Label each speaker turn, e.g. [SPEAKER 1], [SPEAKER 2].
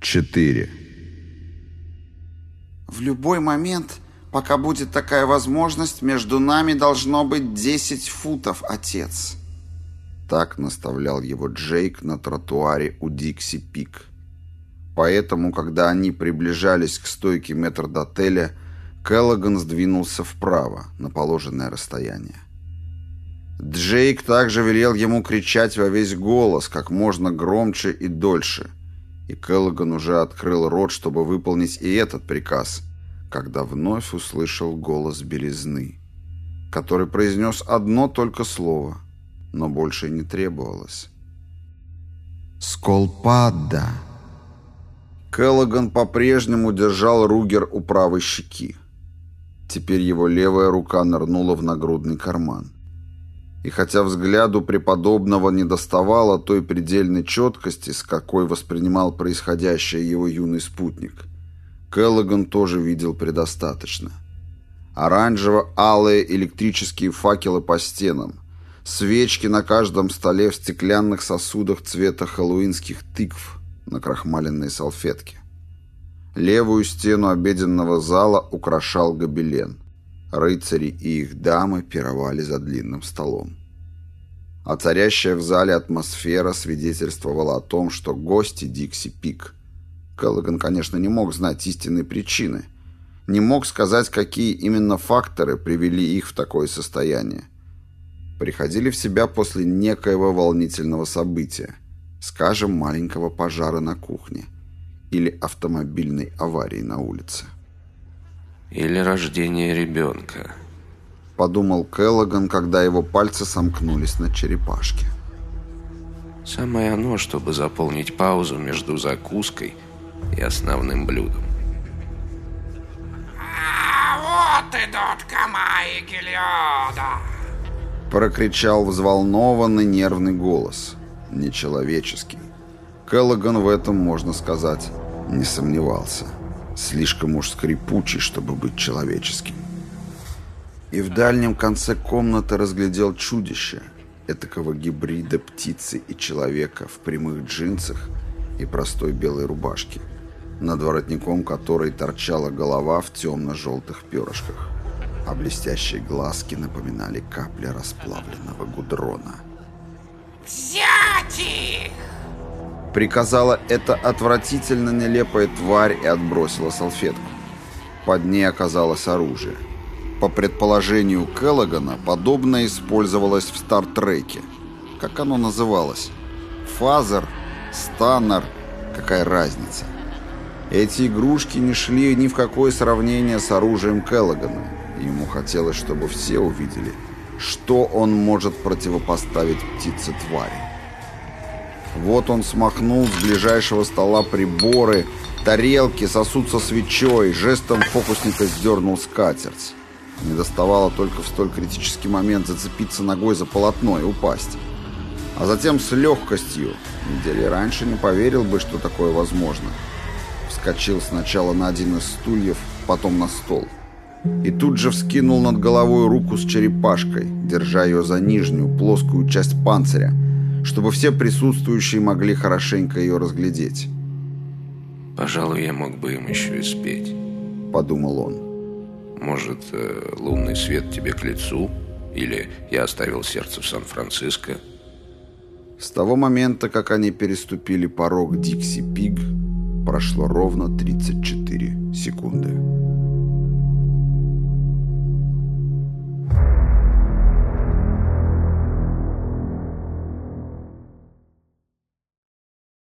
[SPEAKER 1] 4.
[SPEAKER 2] В любой момент, пока будет такая возможность, между нами должно быть 10 футов, отец.
[SPEAKER 1] Так наставлял его Джейк на тротуаре у Дикси Пик. Поэтому, когда они приближались к стойке метрдотеля, Келлоган сдвинулся вправо, на положенное расстояние. Джейк также велел ему кричать во весь голос, как можно громче и дольше. И Келлоган уже открыл рот, чтобы выполнить и этот приказ, когда вновь услышал голос белизны, который произнес одно только слово, но больше не требовалось. «Сколпадда!» Келлоган по-прежнему держал Ругер у правой щеки. Теперь его левая рука нырнула в нагрудный карман. И хотя взгляду преподобного не доставало той предельной четкости, с какой воспринимал происходящее его юный спутник, Келлоган тоже видел предостаточно. Оранжево-алые электрические факелы по стенам, свечки на каждом столе в стеклянных сосудах цвета хэллоуинских тыкв на крахмаленной салфетке. Левую стену обеденного зала украшал гобелен. Рыцари и их дамы пировали за длинным столом. А царящая в зале атмосфера свидетельствовала о том, что гости Дикси Пик. Келлоган, конечно, не мог знать истинной причины. Не мог сказать, какие именно факторы привели их в такое состояние. Приходили в себя после некоего волнительного события, скажем, маленького пожара на кухне или автомобильной аварии на улице.
[SPEAKER 3] Или рождение ребенка.
[SPEAKER 1] Подумал Келлоган, когда его пальцы сомкнулись на черепашке.
[SPEAKER 3] Самое оно, чтобы заполнить паузу между закуской и основным блюдом.
[SPEAKER 4] А вот идут Камай и Гелиода.
[SPEAKER 1] Прокричал взволнованный нервный голос. Нечеловеческий. Келлоган в этом, можно сказать, не сомневался слишком уж скрипучий, чтобы быть человеческим. И в дальнем конце комнаты разглядел чудище, этакого гибрида птицы и человека в прямых джинсах и простой белой рубашке, над воротником которой торчала голова в темно-желтых перышках, а блестящие глазки напоминали капли расплавленного гудрона.
[SPEAKER 4] «Взять их!»
[SPEAKER 1] Приказала эта отвратительно нелепая тварь и отбросила салфетку. Под ней оказалось оружие. По предположению Келлогана, подобное использовалось в Стартреке. Как оно называлось? Фазер? Станнер? Какая разница? Эти игрушки не шли ни в какое сравнение с оружием Келлогана. Ему хотелось, чтобы все увидели, что он может противопоставить птице-твари. Вот он смахнул с ближайшего стола приборы, тарелки, сосуд со свечой, жестом фокусника сдернул скатерть. Не доставало только в столь критический момент зацепиться ногой за полотно и упасть. А затем с легкостью, недели раньше не поверил бы, что такое возможно. Вскочил сначала на один из стульев, потом на стол. И тут же вскинул над головой руку с черепашкой, держа ее за нижнюю, плоскую часть панциря, чтобы все присутствующие могли хорошенько ее разглядеть.
[SPEAKER 3] «Пожалуй, я мог бы им еще и спеть», —
[SPEAKER 1] подумал он.
[SPEAKER 3] «Может, э, лунный свет тебе к лицу? Или я оставил сердце в Сан-Франциско?»
[SPEAKER 1] С того момента, как они переступили порог Дикси Пиг, прошло ровно 34 секунды.